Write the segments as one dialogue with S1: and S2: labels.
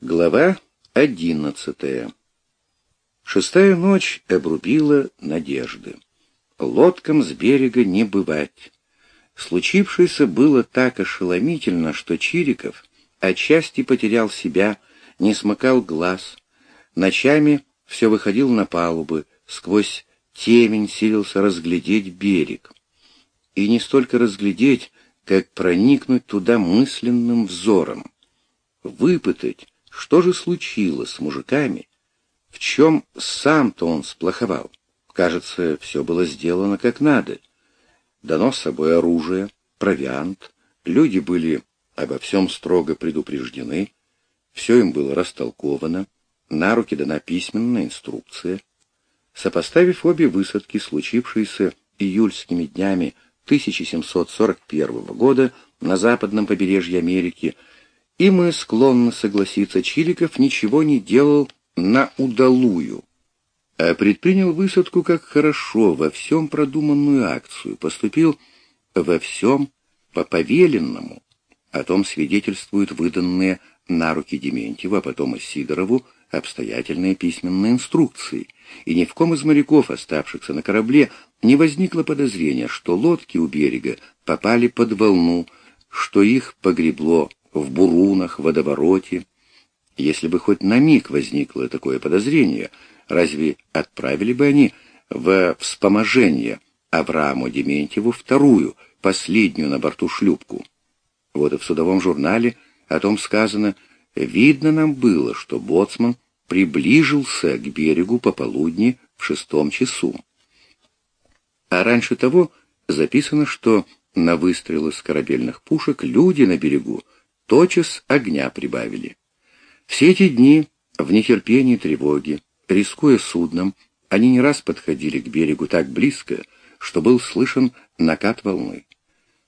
S1: Глава одиннадцатая. Шестая ночь обрубила надежды. Лодкам с берега не бывать. Случившееся было так ошеломительно, что Чириков отчасти потерял себя, не смыкал глаз. Ночами все выходил на палубы, сквозь темень силился разглядеть берег. И не столько разглядеть, как проникнуть туда мысленным взором. Выпытать, что же случилось с мужиками? В чем сам-то он сплоховал? Кажется, все было сделано как надо. Дано с собой оружие, провиант, люди были обо всем строго предупреждены, все им было растолковано, на руки дана письменная инструкция. Сопоставив обе высадки, случившиеся июльскими днями 1741 года на западном побережье Америки, и мы склонны согласиться, Чиликов ничего не делал на удалую, а предпринял высадку как хорошо, во всем продуманную акцию, поступил во всем по повеленному. О том свидетельствуют выданные на руки Дементьеву, а потом и Сидорову, обстоятельные письменные инструкции, и ни в ком из моряков, оставшихся на корабле, не возникло подозрения, что лодки у берега попали под волну, что их погребло в бурунах, водовороте. Если бы хоть на миг возникло такое подозрение, разве отправили бы они в вспоможение Аврааму Дементьеву вторую, последнюю на борту шлюпку? Вот и в судовом журнале о том сказано, видно нам было, что боцман приближился к берегу пополудни в шестом часу. А раньше того записано, что на выстрелы с корабельных пушек люди на берегу тотчас огня прибавили. Все эти дни в нетерпении и тревоге, рискуя судном, они не раз подходили к берегу так близко, что был слышен накат волны.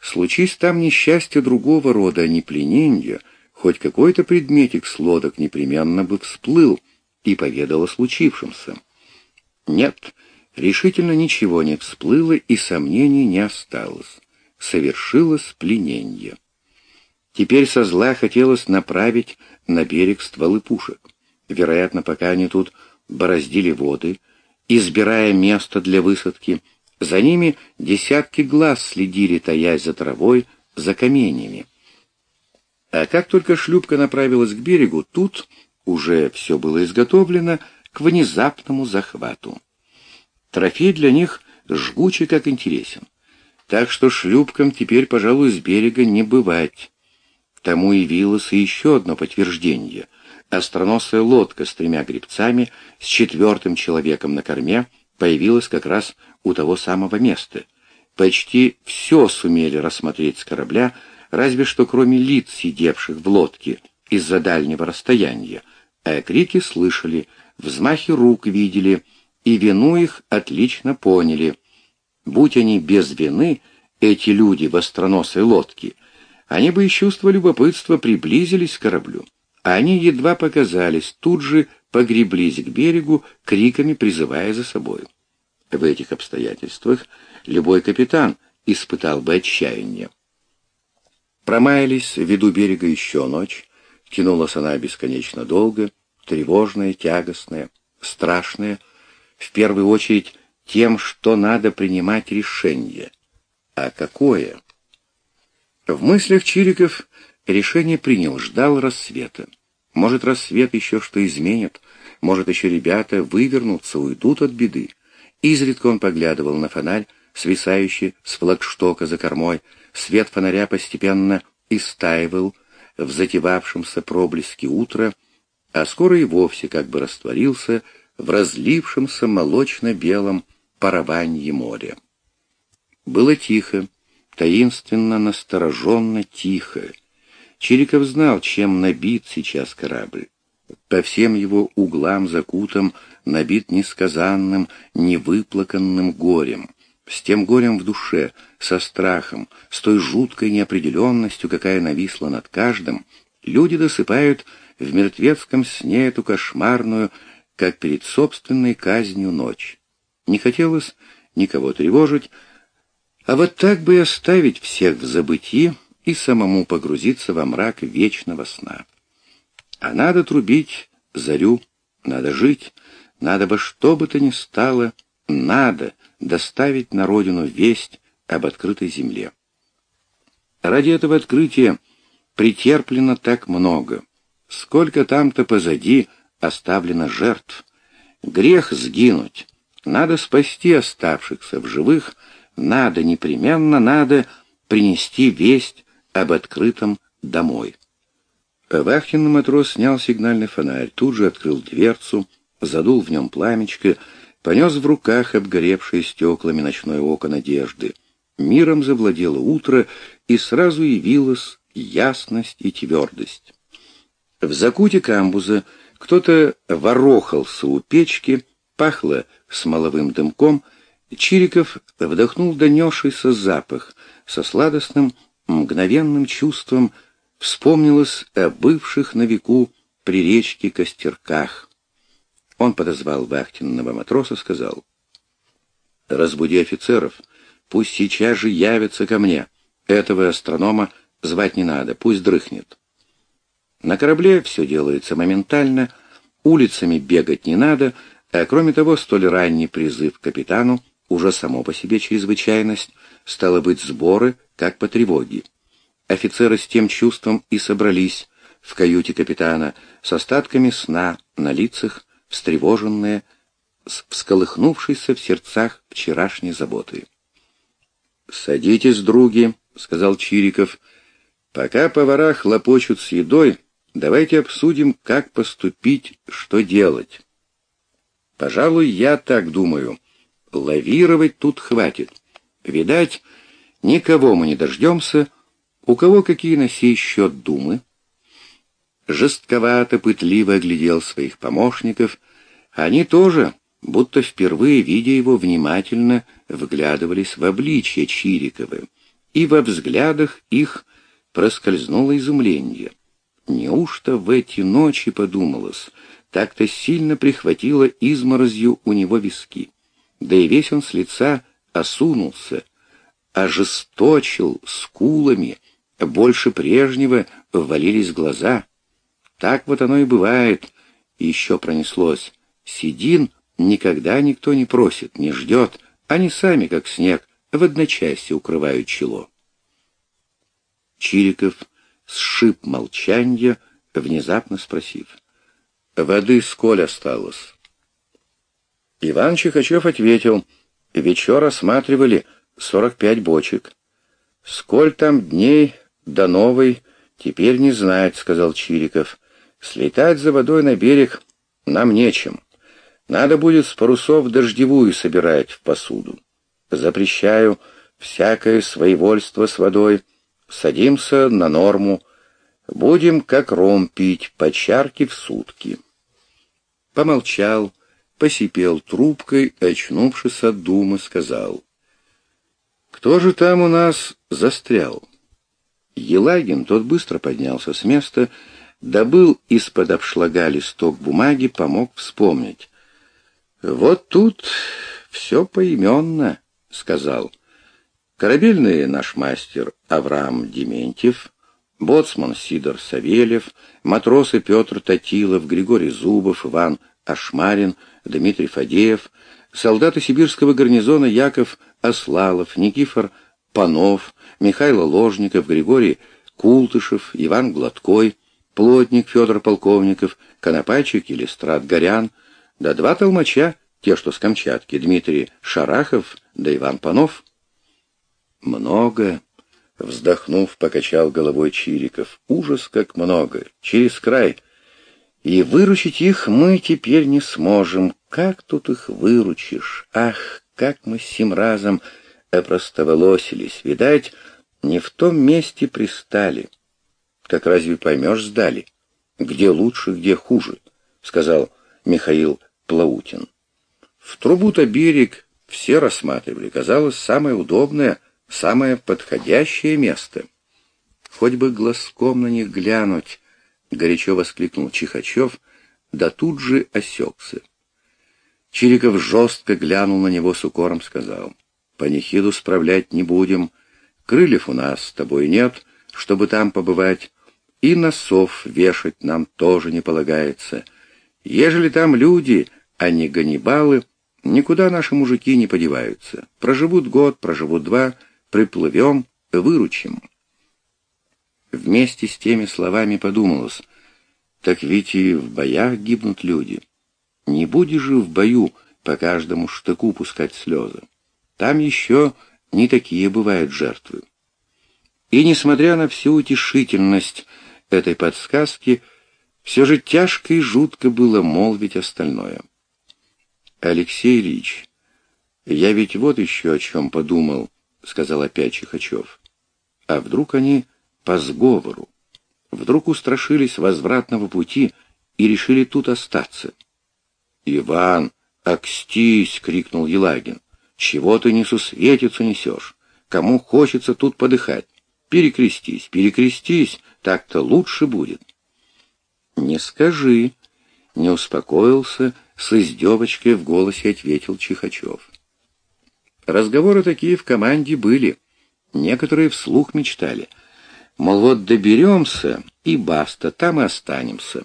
S1: Случись там несчастье другого рода, а не плененье, хоть какой-то предметик с лодок непременно бы всплыл и поведал о случившемся. Нет, решительно ничего не всплыло и сомнений не осталось. Совершилось плененье. Теперь со зла хотелось направить на берег стволы пушек. Вероятно, пока они тут бороздили воды, избирая место для высадки, за ними десятки глаз следили, таясь за травой, за каменьями. А как только шлюпка направилась к берегу, тут уже все было изготовлено к внезапному захвату. Трофей для них жгучий как интересен. Так что шлюпкам теперь, пожалуй, с берега не бывать. Тому явилось и еще одно подтверждение. Остроносая лодка с тремя гребцами, с четвертым человеком на корме, появилась как раз у того самого места. Почти все сумели рассмотреть с корабля, разве что кроме лиц, сидевших в лодке из-за дальнего расстояния, а крики слышали, взмахи рук видели, и вину их отлично поняли. Будь они без вины, эти люди в остроносой лодке, они бы из чувства любопытства приблизились к кораблю. А они едва показались, тут же погреблись к берегу, криками призывая за собой. В этих обстоятельствах любой капитан испытал бы отчаяние. Промаялись в берега еще ночь, тянулась она бесконечно долго, тревожная, тягостная, страшная, в первую очередь тем, что надо принимать решение. А какое? В мыслях Чириков решение принял, ждал рассвета. Может, рассвет еще что изменит, может, еще ребята вывернутся, уйдут от беды. Изредка он поглядывал на фонарь, свисающий с флагштока за кормой. Свет фонаря постепенно истаивал в затевавшемся проблеске утра, а скоро и вовсе как бы растворился в разлившемся молочно-белом парованье моря. Было тихо, таинственно, настороженно, тихо. Чириков знал, чем набит сейчас корабль. По всем его углам закутом набит несказанным, невыплаканным горем, с тем горем в душе, со страхом, с той жуткой неопределенностью, какая нависла над каждым, люди досыпают в мертвецком сне эту кошмарную, как перед собственной казнью ночь. Не хотелось никого тревожить, а вот так бы и оставить всех в забытии и самому погрузиться во мрак вечного сна. А надо трубить зарю, надо жить, надо во что бы то ни стало, надо доставить на родину весть об открытой земле. Ради этого открытия претерплено так много. Сколько там-то позади оставлено жертв. Грех сгинуть. Надо спасти оставшихся в живых, надо, непременно надо принести весть об открытом домой. Вахтенный матрос снял сигнальный фонарь, тут же открыл дверцу, задул в нем пламечко, понес в руках обгоревшие стеклами ночное око надежды. Миром завладело утро, и сразу явилась ясность и твердость. В закуте камбуза кто-то ворохался у печки, пахло смоловым дымком, Чириков вдохнул донесшийся запах со сладостным, мгновенным чувством, вспомнилось о бывших на веку при речке костерках. Он подозвал вахтенного матроса, сказал, «Разбуди офицеров, пусть сейчас же явятся ко мне. Этого астронома звать не надо, пусть дрыхнет». На корабле все делается моментально, улицами бегать не надо, а кроме того, столь ранний призыв капитану уже само по себе чрезвычайность, стало быть сборы, как по тревоге. Офицеры с тем чувством и собрались в каюте капитана с остатками сна на лицах, встревоженные, с всколыхнувшейся в сердцах вчерашней заботы. «Садитесь, други», — сказал Чириков. «Пока повара хлопочут с едой, давайте обсудим, как поступить, что делать». «Пожалуй, я так думаю. Лавировать тут хватит. Видать, никого мы не дождемся, — у кого какие на сей счет думы? Жестковато, пытливо оглядел своих помощников. Они тоже, будто впервые, видя его, внимательно вглядывались в обличье Чириковы, и во взглядах их проскользнуло изумление. Неужто в эти ночи подумалось, так-то сильно прихватило изморозью у него виски? Да и весь он с лица осунулся, ожесточил скулами, больше прежнего ввалились глаза. Так вот оно и бывает. Еще пронеслось. Сидин никогда никто не просит, не ждет. Они сами, как снег, в одночасье укрывают чело. Чириков сшиб молчанье, внезапно спросив. «Воды сколь осталось?» Иван Чихачев ответил. «Вечер сорок пять бочек. Сколь там дней до новой теперь не знает, — сказал Чириков. Слетать за водой на берег нам нечем. Надо будет с парусов дождевую собирать в посуду. Запрещаю всякое своевольство с водой. Садимся на норму. Будем как ром пить по чарке в сутки. Помолчал, посипел трубкой, очнувшись от думы, сказал. «Кто же там у нас застрял?» Елагин, тот быстро поднялся с места, добыл из-под обшлага листок бумаги, помог вспомнить. «Вот тут все поименно», — сказал. «Корабельный наш мастер Авраам Дементьев, боцман Сидор Савельев, матросы Петр Татилов, Григорий Зубов, Иван Ашмарин, Дмитрий Фадеев, солдаты сибирского гарнизона Яков Аслалов, Никифор Панов, Михаил Ложников, Григорий Култышев, Иван Гладкой, плотник Федор Полковников, Конопатчик или Страт Горян, да два толмача, те, что с Камчатки, Дмитрий Шарахов да Иван Панов. Много, вздохнув, покачал головой Чириков. Ужас как много, через край. И выручить их мы теперь не сможем. Как тут их выручишь? Ах, как мы сим разом опростоволосились, видать, не в том месте пристали. Как разве поймешь, сдали? Где лучше, где хуже, сказал Михаил Плаутин. В трубу-то берег все рассматривали, казалось, самое удобное, самое подходящее место. Хоть бы глазком на них глянуть, горячо воскликнул Чихачев, да тут же осекся. Чириков жестко глянул на него с укором, сказал — Панихиду справлять не будем. Крыльев у нас с тобой нет, чтобы там побывать. И носов вешать нам тоже не полагается. Ежели там люди, а не ганнибалы, никуда наши мужики не подеваются. Проживут год, проживут два, приплывем, выручим. Вместе с теми словами подумалось, так ведь и в боях гибнут люди. Не будешь же в бою по каждому штыку пускать слезы. Там еще не такие бывают жертвы. И, несмотря на всю утешительность этой подсказки, все же тяжко и жутко было молвить остальное. «Алексей Ильич, я ведь вот еще о чем подумал», — сказал опять Чихачев. «А вдруг они по сговору? Вдруг устрашились возвратного пути и решили тут остаться?» «Иван, окстись!» — крикнул Елагин. «Чего ты несусветицу несешь? Кому хочется тут подыхать? Перекрестись, перекрестись, так-то лучше будет». «Не скажи», — не успокоился, с издевочкой в голосе ответил Чихачев. Разговоры такие в команде были. Некоторые вслух мечтали. Мол, вот доберемся, и баста, там и останемся.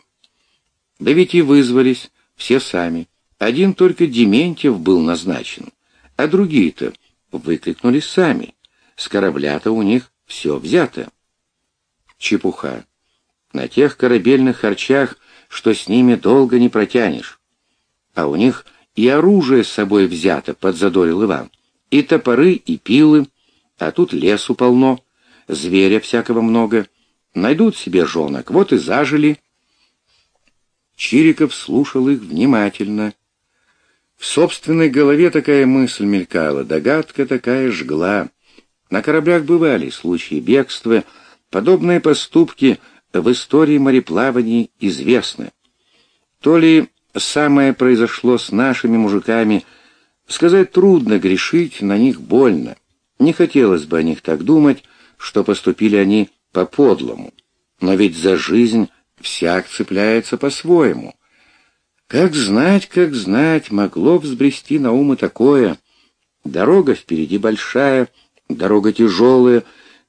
S1: Да ведь и вызвались, все сами. Один только Дементьев был назначен, а другие-то выкрикнули сами. С корабля-то у них все взято. Чепуха. На тех корабельных харчах, что с ними долго не протянешь. А у них и оружие с собой взято, подзадорил Иван. И топоры, и пилы, а тут лесу полно, зверя всякого много. Найдут себе жонок, вот и зажили. Чириков слушал их внимательно. В собственной голове такая мысль мелькала, догадка такая жгла. На кораблях бывали случаи бегства, подобные поступки в истории мореплавания известны. То ли самое произошло с нашими мужиками, сказать трудно, грешить на них больно. Не хотелось бы о них так думать, что поступили они по-подлому. Но ведь за жизнь всяк цепляется по-своему. Как знать, как знать, могло взбрести на ум и такое. Дорога впереди большая, дорога тяжелая,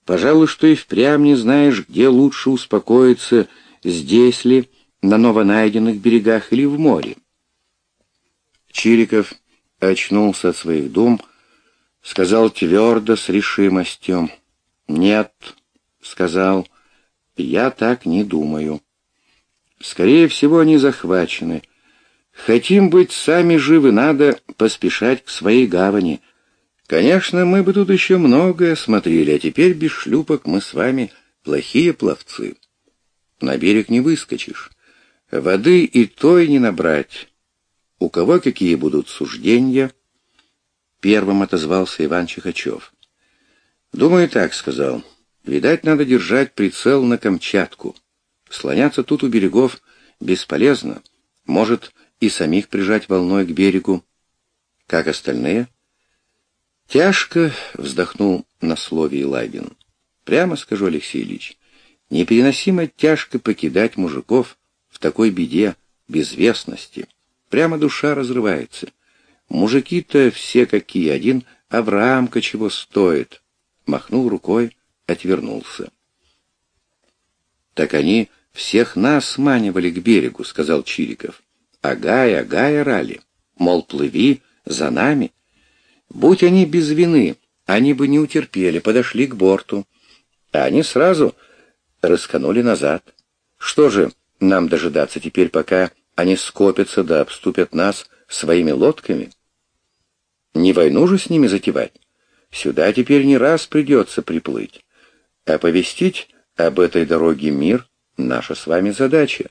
S1: пожалуй, что и впрямь не знаешь, где лучше успокоиться, здесь ли, на новонайденных берегах или в море. Чириков очнулся от своих дум, сказал твердо, с решимостью. «Нет», — сказал, — «я так не думаю». Скорее всего, они захвачены. Хотим быть сами живы, надо поспешать к своей гавани. Конечно, мы бы тут еще многое смотрели, а теперь без шлюпок мы с вами плохие пловцы. На берег не выскочишь. Воды и той не набрать. У кого какие будут суждения? Первым отозвался Иван Чихачев. «Думаю, так», — сказал. «Видать, надо держать прицел на Камчатку». Слоняться тут у берегов бесполезно. Может, и самих прижать волной к берегу. Как остальные? Тяжко вздохнул на слове Илагин. Прямо скажу, Алексей Ильич, непереносимо тяжко покидать мужиков в такой беде, безвестности. Прямо душа разрывается. Мужики-то все какие, один Авраамка чего стоит. Махнул рукой, отвернулся. Так они «Всех нас сманивали к берегу», — сказал Чириков. «Агай, агай орали, мол, плыви за нами». Будь они без вины, они бы не утерпели, подошли к борту. А они сразу расканули назад. Что же, нам дожидаться теперь, пока они скопятся да обступят нас своими лодками? Не войну же с ними затевать. Сюда теперь не раз придется приплыть. Оповестить об этой дороге мир наша с вами задача.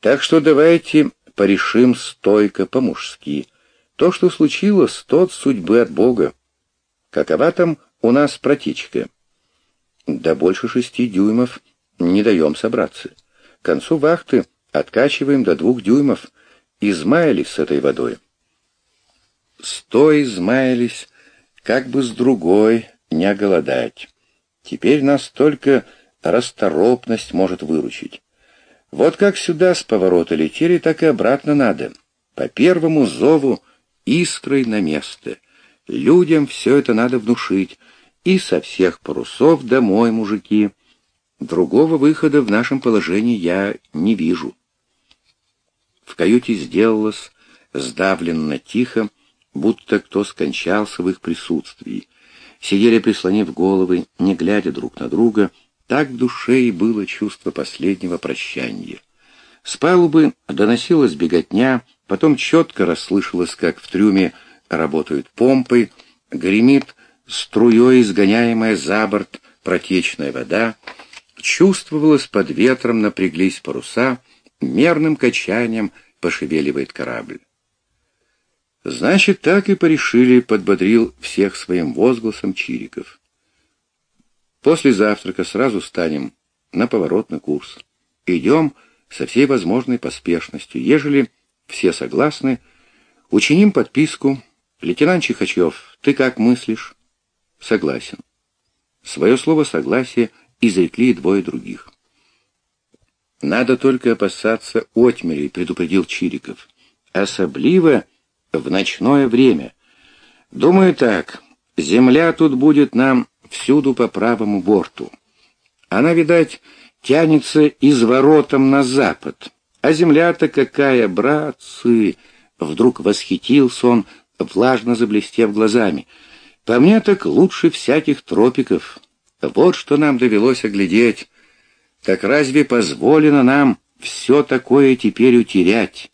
S1: Так что давайте порешим стойко, по-мужски. То, что случилось, тот судьбы от Бога. Какова там у нас протечка? До больше шести дюймов не даем собраться. К концу вахты откачиваем до двух дюймов. Измаялись с этой водой. Сто измаялись, как бы с другой не оголодать. Теперь нас только расторопность может выручить. Вот как сюда с поворота летели, так и обратно надо. По первому зову искрой на место. Людям все это надо внушить. И со всех парусов домой, мужики. Другого выхода в нашем положении я не вижу. В каюте сделалось сдавленно тихо, будто кто скончался в их присутствии. Сидели, прислонив головы, не глядя друг на друга, так в душе и было чувство последнего прощания. С палубы доносилась беготня, потом четко расслышалось, как в трюме работают помпы, гремит струей изгоняемая за борт протечная вода, чувствовалось под ветром напряглись паруса, мерным качанием пошевеливает корабль. Значит, так и порешили, подбодрил всех своим возгласом Чириков. После завтрака сразу станем на поворотный курс. Идем со всей возможной поспешностью. Ежели все согласны, учиним подписку. Лейтенант Чихачев, ты как мыслишь? Согласен. Свое слово согласия изрекли двое других. Надо только опасаться отмели, предупредил Чириков. Особливо в ночное время. Думаю так, земля тут будет нам всюду по правому борту. Она, видать, тянется из воротом на запад. А земля-то какая, братцы! Вдруг восхитился он, влажно заблестев глазами. По мне так лучше всяких тропиков. Вот что нам довелось оглядеть. Так разве позволено нам все такое теперь утерять?